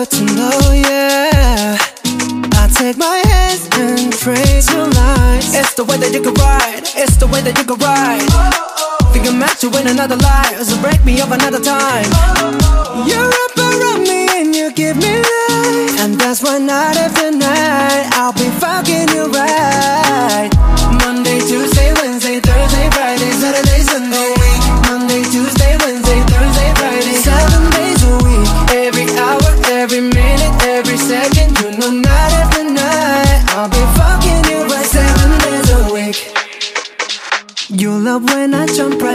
got to know, yeah I take my hands and pray your lies It's the way that you can ride, it's the way that you can ride. Oh, oh. Think I'm at you in another life, so break me up another time. Oh, You're up around me and you give me life. And that's why not every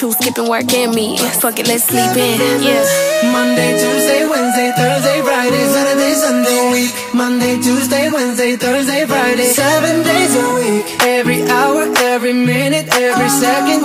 You skipping work and me. Fuck it, let's sleep in. Yeah. Monday, Tuesday, Wednesday, Thursday, Friday, Saturday, Sunday week. Monday, Tuesday, Wednesday, Thursday, Friday, seven days a week. Every hour, every minute, every second,